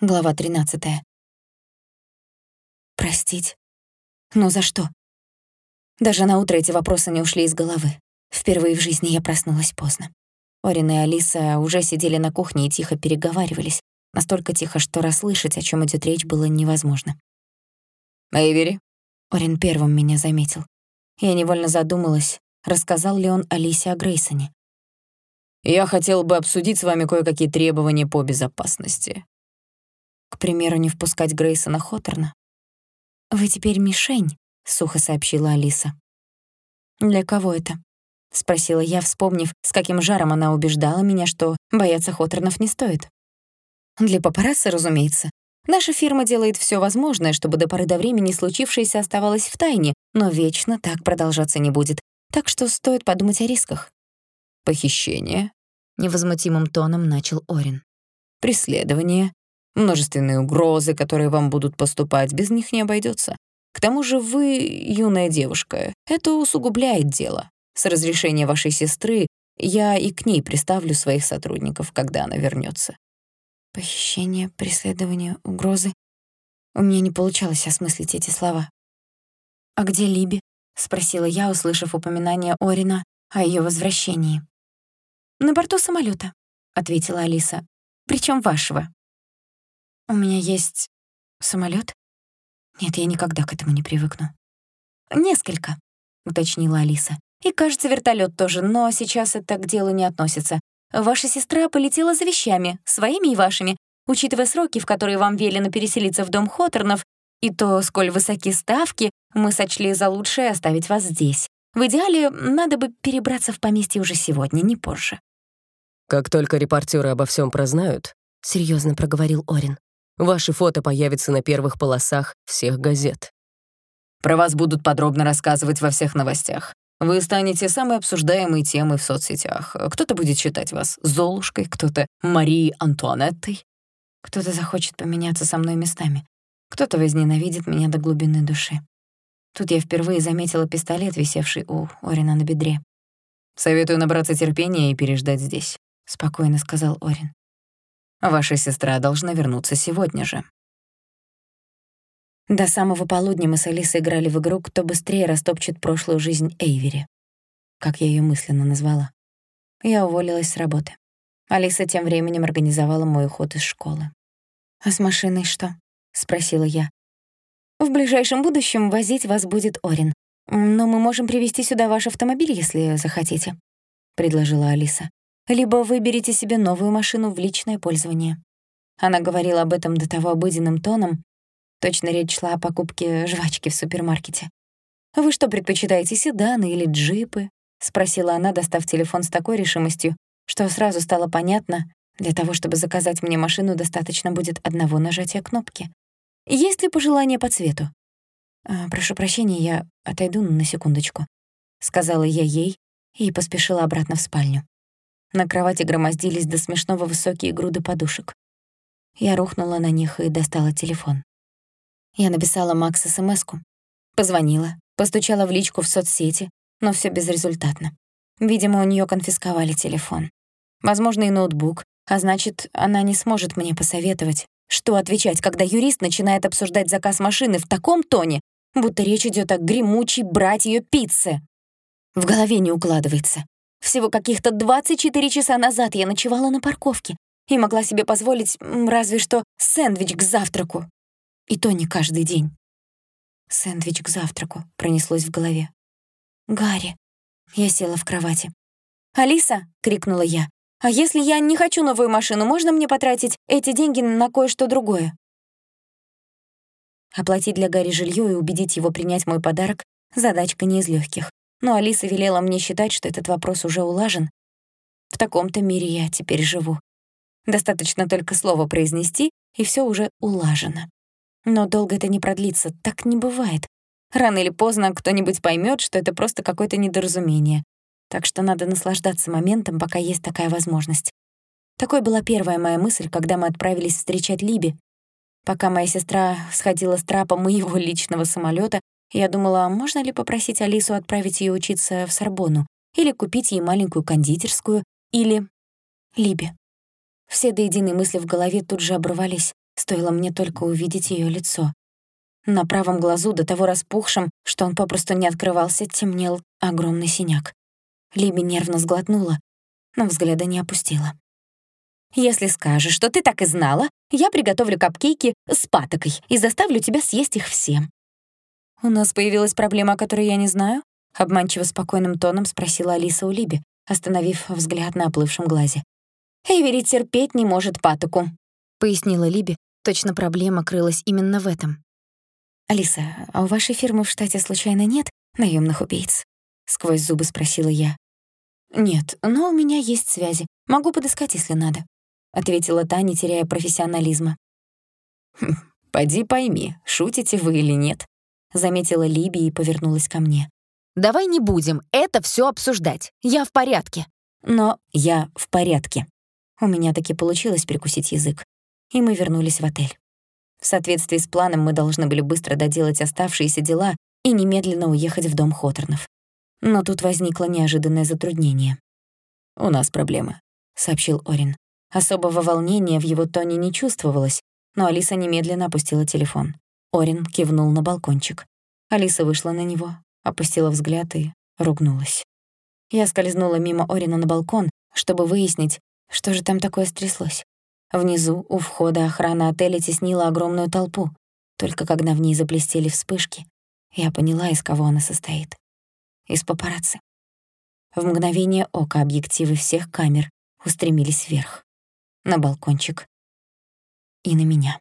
Глава 13. Простить? Но за что? Даже на утро эти вопросы не ушли из головы. Впервые в жизни я проснулась поздно. Орин и Алиса уже сидели на кухне и тихо переговаривались. Настолько тихо, что расслышать, о чем идет речь, было невозможно. «Эйвери?» Орин первым меня заметил. Я невольно задумалась, рассказал ли он Алисе о Грейсоне. «Я хотел бы обсудить с вами кое-какие требования по безопасности. Примеру, не впускать Грейсона Хоторна. «Вы теперь мишень», — сухо сообщила Алиса. «Для кого это?» — спросила я, вспомнив, с каким жаром она убеждала меня, что бояться Хоторнов не стоит. «Для папарацци, разумеется. Наша фирма делает всё возможное, чтобы до поры до времени случившееся оставалось в тайне, но вечно так продолжаться не будет, так что стоит подумать о рисках». «Похищение?» — невозмутимым тоном начал Орин. «Преследование, множественные угрозы, которые вам будут поступать, без них не обойдется. К тому же вы юная девушка, это усугубляет дело. С разрешения вашей сестры я и к ней приставлю своих сотрудников, когда она вернется. Похищение, преследование, угрозы. У меня не получалось осмыслить эти слова. «А где Либи?» — спросила я, услышав упоминание Орина о ее возвращении. «На борту самолета, ответила Алиса. Причем вашего. У меня есть самолет? Нет, я никогда к этому не привыкну. Несколько, уточнила Алиса. И, кажется, вертолет тоже, но сейчас это к делу не относится. Ваша сестра полетела за вещами, своими и вашими, учитывая сроки, в которые вам велено переселиться в дом Хоторнов, и то, сколь высоки ставки, мы сочли за лучшее оставить вас здесь. В идеале, надо бы перебраться в поместье уже сегодня, не позже. «Как только репортеры обо всем прознают», — серьезно проговорил Орин, Ваши фото появятся на первых полосах всех газет. Про вас будут подробно рассказывать во всех новостях. Вы станете самой обсуждаемой темой в соцсетях. Кто-то будет считать вас Золушкой, кто-то Марией Антуанеттой. Кто-то захочет поменяться со мной местами. Кто-то возненавидит меня до глубины души. Тут я впервые заметила пистолет, висевший у Орина на бедре. «Советую набраться терпения и переждать здесь», — спокойно сказал Орин. Ваша сестра должна вернуться сегодня же». До самого полудня мы с Алисой играли в игру «Кто быстрее растопчет прошлую жизнь Эйвери», как я ее мысленно назвала. Я уволилась с работы. Алиса тем временем организовала мой уход из школы. «А с машиной что?» — спросила я. «В ближайшем будущем возить вас будет Орин. Но мы можем привезти сюда ваш автомобиль, если захотите», — предложила Алиса либо выберите себе новую машину в личное пользование. Она говорила об этом до того обыденным тоном, точно речь шла о покупке жвачки в супермаркете. «Вы что, предпочитаете, седаны или джипы?» — спросила она, достав телефон с такой решимостью, что сразу стало понятно, для того, чтобы заказать мне машину, достаточно будет одного нажатия кнопки. «Есть ли пожелания по цвету?» «А, «Прошу прощения, я отойду на секундочку», — сказала я ей и поспешила обратно в спальню. На кровати громоздились до смешного высокие груды подушек. Я рухнула на них и достала телефон. Я написала Макс СМС-ку. Позвонила, постучала в личку в соцсети, но всё безрезультатно. Видимо, у неё конфисковали телефон. Возможно, и ноутбук, а значит, она не сможет мне посоветовать, что отвечать, когда юрист начинает обсуждать заказ машины в таком тоне, будто речь идёт о гремучей брать её пицце. В голове не укладывается. Всего каких-то 24 часа назад я ночевала на парковке и могла себе позволить разве что сэндвич к завтраку. И то не каждый день. Сэндвич к завтраку пронеслось в голове. «Гарри!» Я села в кровати. «Алиса!» — крикнула я. «А если я не хочу новую машину, можно мне потратить эти деньги на кое-что другое?» Оплатить для Гарри жилье и убедить его принять мой подарок — задачка не из легких. Но Алиса велела мне считать, что этот вопрос уже улажен. В таком-то мире я теперь живу. Достаточно только слово произнести, и все уже улажено. Но долго это не продлится, так не бывает. Рано или поздно кто-нибудь поймет, что это просто какое-то недоразумение. Так что надо наслаждаться моментом, пока есть такая возможность. Такой была первая моя мысль, когда мы отправились встречать Либи. Пока моя сестра сходила с трапа моего личного самолета, я думала, можно ли попросить Алису отправить ее учиться в Сорбонну, или купить ей маленькую кондитерскую, или... Либи. Все до единой мысли в голове тут же оборвались, Стоило мне только увидеть ее лицо. На правом глазу, до того распухшем, что он попросту не открывался, темнел огромный синяк. Либи нервно сглотнула, но взгляда не опустила. «Если скажешь, что ты так и знала, я приготовлю капкейки с патокой и заставлю тебя съесть их все». «У нас появилась проблема, о которой я не знаю?» Обманчиво спокойным тоном спросила Алиса у Либи, остановив взгляд на оплывшем глазе. «Эйвери терпеть не может патоку», — пояснила Либи. Точно проблема крылась именно в этом. «Алиса, а у вашей фирмы в штате случайно нет наемных убийц?» — сквозь зубы спросила я. «Нет, но у меня есть связи. Могу подыскать, если надо», — ответила та, не теряя профессионализма. «Хм, «Поди пойми, шутите вы или нет», — заметила Либи и повернулась ко мне. «Давай не будем это все обсуждать. Я в порядке». «Но я в порядке». У меня таки получилось прикусить язык, и мы вернулись в отель. В соответствии с планом мы должны были быстро доделать оставшиеся дела и немедленно уехать в дом Хоторнов. Но тут возникло неожиданное затруднение. «У нас проблемы», — сообщил Орин. Особого волнения в его тоне не чувствовалось, но Алиса немедленно опустила телефон. Орин кивнул на балкончик. Алиса вышла на него, опустила взгляд и ругнулась. Я скользнула мимо Орина на балкон, чтобы выяснить, что же там такое стряслось. Внизу, у входа охрана отеля теснила огромную толпу. Только когда в ней заблестели вспышки, я поняла, из кого она состоит. Из папарацци. В мгновение ока объективы всех камер устремились вверх, на балкончик и на меня.